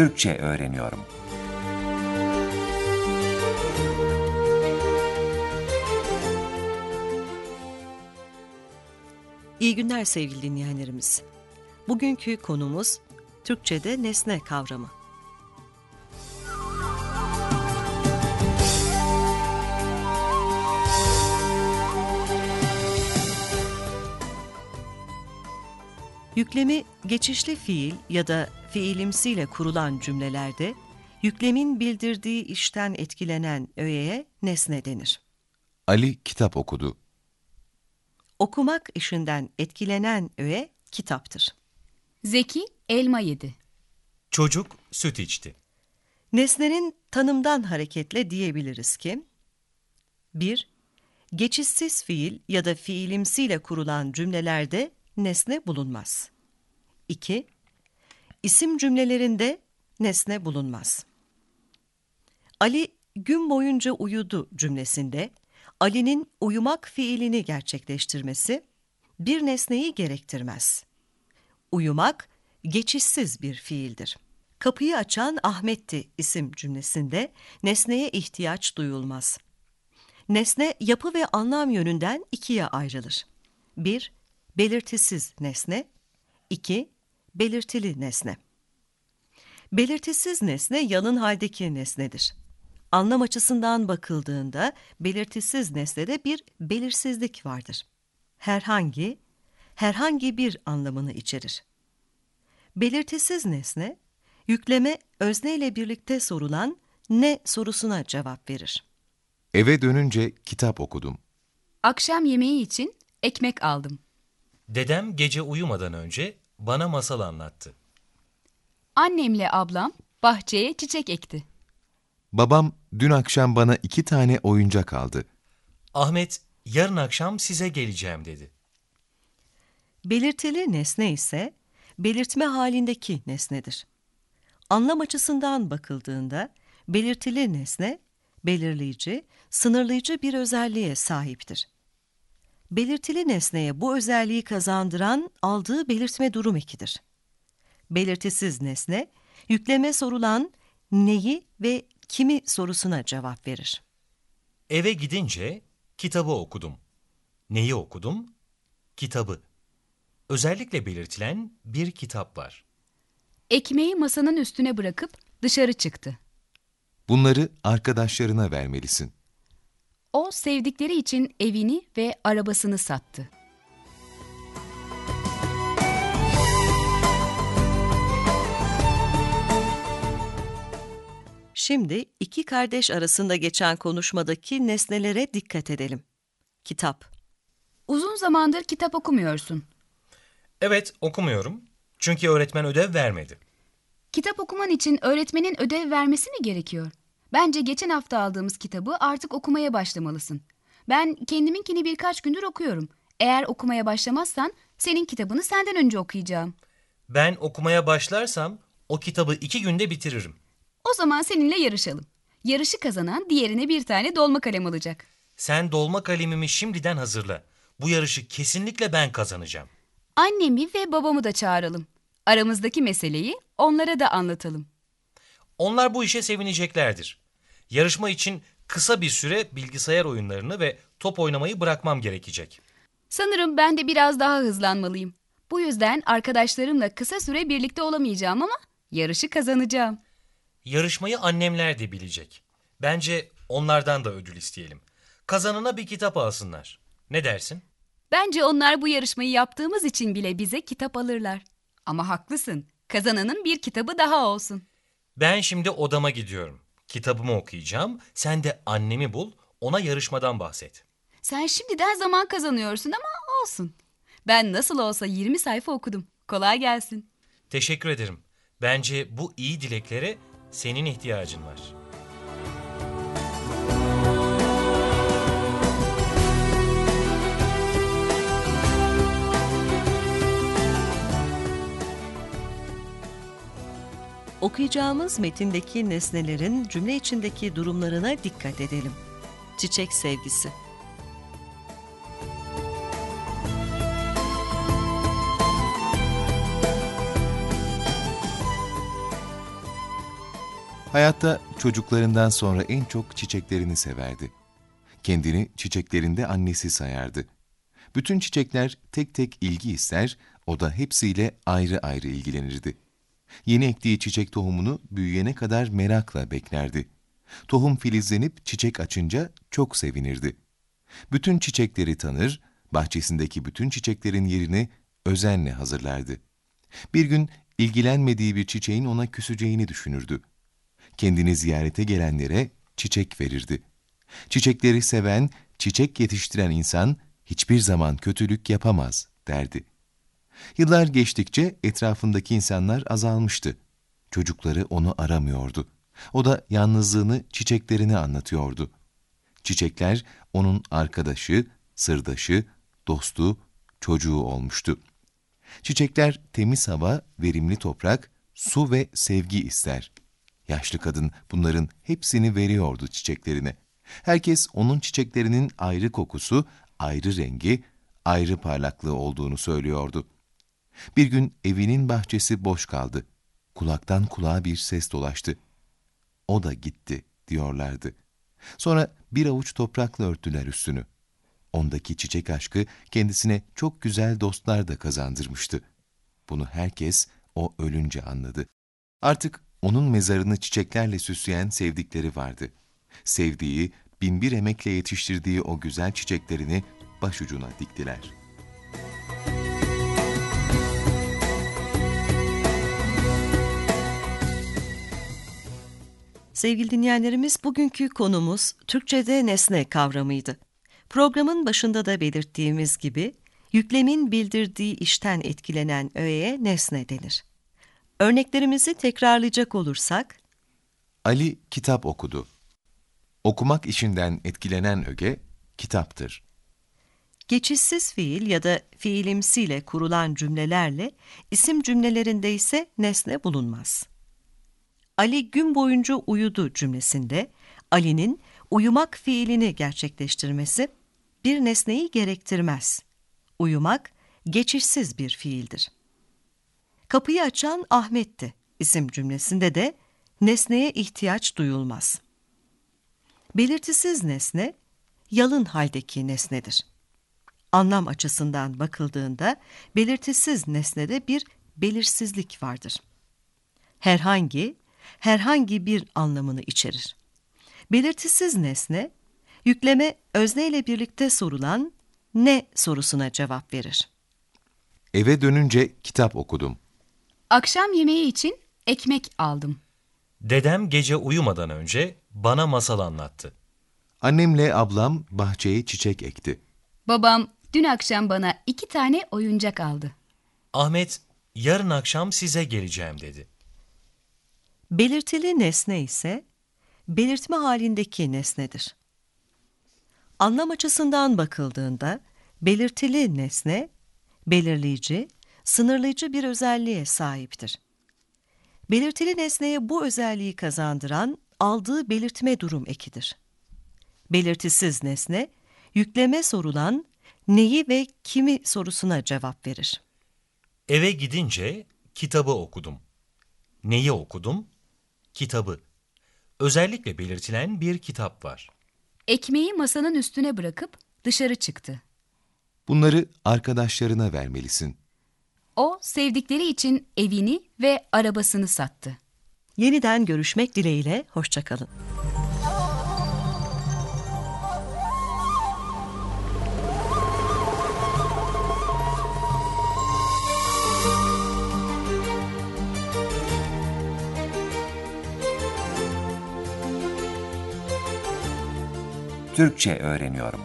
Türkçe öğreniyorum. İyi günler sevgili dinleyenlerimiz. Bugünkü konumuz Türkçe'de nesne kavramı. Yüklemi geçişli fiil ya da fiilimsiyle kurulan cümlelerde yüklemin bildirdiği işten etkilenen öğeye nesne denir. Ali kitap okudu. Okumak işinden etkilenen öğe kitaptır. Zeki elma yedi. Çocuk süt içti. Nesnenin tanımdan hareketle diyebiliriz ki 1. Geçişsiz fiil ya da fiilimsiyle kurulan cümlelerde nesne bulunmaz. 2. İsim cümlelerinde nesne bulunmaz. Ali gün boyunca uyudu cümlesinde Ali'nin uyumak fiilini gerçekleştirmesi bir nesneyi gerektirmez. Uyumak geçişsiz bir fiildir. Kapıyı açan Ahmet'ti isim cümlesinde nesneye ihtiyaç duyulmaz. Nesne yapı ve anlam yönünden ikiye ayrılır. 1. Belirtisiz nesne 2. Belirtili nesne Belirtisiz nesne yalın haldeki nesnedir. Anlam açısından bakıldığında belirtisiz nesnede bir belirsizlik vardır. Herhangi, herhangi bir anlamını içerir. Belirtisiz nesne, yükleme özne ile birlikte sorulan ne sorusuna cevap verir. Eve dönünce kitap okudum. Akşam yemeği için ekmek aldım. Dedem gece uyumadan önce bana masal anlattı. Annemle ablam bahçeye çiçek ekti. Babam dün akşam bana iki tane oyuncak aldı. Ahmet yarın akşam size geleceğim dedi. Belirtili nesne ise belirtme halindeki nesnedir. Anlam açısından bakıldığında belirtili nesne belirleyici, sınırlayıcı bir özelliğe sahiptir. Belirtili nesneye bu özelliği kazandıran aldığı belirtme durum ekidir. Belirtisiz nesne, yükleme sorulan neyi ve kimi sorusuna cevap verir. Eve gidince kitabı okudum. Neyi okudum? Kitabı. Özellikle belirtilen bir kitap var. Ekmeği masanın üstüne bırakıp dışarı çıktı. Bunları arkadaşlarına vermelisin. O sevdikleri için evini ve arabasını sattı. Şimdi iki kardeş arasında geçen konuşmadaki nesnelere dikkat edelim. Kitap. Uzun zamandır kitap okumuyorsun. Evet okumuyorum. Çünkü öğretmen ödev vermedi. Kitap okuman için öğretmenin ödev vermesi mi gerekiyor? Bence geçen hafta aldığımız kitabı artık okumaya başlamalısın. Ben kendiminkini birkaç gündür okuyorum. Eğer okumaya başlamazsan senin kitabını senden önce okuyacağım. Ben okumaya başlarsam o kitabı iki günde bitiririm. O zaman seninle yarışalım. Yarışı kazanan diğerine bir tane dolma kalem alacak. Sen dolma kalemimi şimdiden hazırla. Bu yarışı kesinlikle ben kazanacağım. Annemi ve babamı da çağıralım. Aramızdaki meseleyi onlara da anlatalım. Onlar bu işe sevineceklerdir. Yarışma için kısa bir süre bilgisayar oyunlarını ve top oynamayı bırakmam gerekecek. Sanırım ben de biraz daha hızlanmalıyım. Bu yüzden arkadaşlarımla kısa süre birlikte olamayacağım ama yarışı kazanacağım. Yarışmayı annemler de bilecek. Bence onlardan da ödül isteyelim. Kazanana bir kitap alsınlar. Ne dersin? Bence onlar bu yarışmayı yaptığımız için bile bize kitap alırlar. Ama haklısın. Kazananın bir kitabı daha olsun. Ben şimdi odama gidiyorum. Kitabımı okuyacağım. Sen de annemi bul, ona yarışmadan bahset. Sen şimdiden zaman kazanıyorsun ama olsun. Ben nasıl olsa 20 sayfa okudum. Kolay gelsin. Teşekkür ederim. Bence bu iyi dileklere senin ihtiyacın var. Okuyacağımız metindeki nesnelerin cümle içindeki durumlarına dikkat edelim. Çiçek sevgisi. Hayatta çocuklarından sonra en çok çiçeklerini severdi. Kendini çiçeklerinde annesi sayardı. Bütün çiçekler tek tek ilgi ister, o da hepsiyle ayrı ayrı ilgilenirdi. Yeni ektiği çiçek tohumunu büyüyene kadar merakla beklerdi. Tohum filizlenip çiçek açınca çok sevinirdi. Bütün çiçekleri tanır, bahçesindeki bütün çiçeklerin yerini özenle hazırlardı. Bir gün ilgilenmediği bir çiçeğin ona küseceğini düşünürdü. Kendini ziyarete gelenlere çiçek verirdi. Çiçekleri seven, çiçek yetiştiren insan hiçbir zaman kötülük yapamaz derdi. Yıllar geçtikçe etrafındaki insanlar azalmıştı. Çocukları onu aramıyordu. O da yalnızlığını çiçeklerine anlatıyordu. Çiçekler onun arkadaşı, sırdaşı, dostu, çocuğu olmuştu. Çiçekler temiz hava, verimli toprak, su ve sevgi ister. Yaşlı kadın bunların hepsini veriyordu çiçeklerine. Herkes onun çiçeklerinin ayrı kokusu, ayrı rengi, ayrı parlaklığı olduğunu söylüyordu. Bir gün evinin bahçesi boş kaldı. Kulaktan kulağa bir ses dolaştı. O da gitti diyorlardı. Sonra bir avuç toprakla örttüler üstünü. Ondaki çiçek aşkı kendisine çok güzel dostlar da kazandırmıştı. Bunu herkes o ölünce anladı. Artık onun mezarını çiçeklerle süsleyen sevdikleri vardı. Sevdiği, binbir emekle yetiştirdiği o güzel çiçeklerini başucuna diktiler. Sevgili dinleyenlerimiz bugünkü konumuz Türkçe'de nesne kavramıydı. Programın başında da belirttiğimiz gibi yüklemin bildirdiği işten etkilenen öğeye nesne denir. Örneklerimizi tekrarlayacak olursak, Ali kitap okudu. Okumak işinden etkilenen öge kitaptır. geçişsiz fiil ya da fiilimsiyle kurulan cümlelerle isim cümlelerinde ise nesne bulunmaz. Ali gün boyunca uyudu cümlesinde Ali'nin uyumak fiilini gerçekleştirmesi bir nesneyi gerektirmez. Uyumak geçişsiz bir fiildir. Kapıyı açan Ahmet'ti isim cümlesinde de nesneye ihtiyaç duyulmaz. Belirtisiz nesne yalın haldeki nesnedir. Anlam açısından bakıldığında belirtisiz nesnede bir belirsizlik vardır. Herhangi, herhangi bir anlamını içerir. Belirtisiz nesne, yükleme özne ile birlikte sorulan ne sorusuna cevap verir. Eve dönünce kitap okudum. Akşam yemeği için ekmek aldım. Dedem gece uyumadan önce bana masal anlattı. Annemle ablam bahçeye çiçek ekti. Babam dün akşam bana iki tane oyuncak aldı. Ahmet yarın akşam size geleceğim dedi. Belirtili nesne ise belirtme halindeki nesnedir. Anlam açısından bakıldığında belirtili nesne belirleyici, sınırlayıcı bir özelliğe sahiptir. Belirtili nesneye bu özelliği kazandıran aldığı belirtme durum ekidir. Belirtisiz nesne yükleme sorulan neyi ve kimi sorusuna cevap verir. Eve gidince kitabı okudum. Neyi okudum? Kitabı. Özellikle belirtilen bir kitap var. Ekmeği masanın üstüne bırakıp dışarı çıktı. Bunları arkadaşlarına vermelisin. O sevdikleri için evini ve arabasını sattı. Yeniden görüşmek dileğiyle, hoşçakalın. Türkçe öğreniyorum.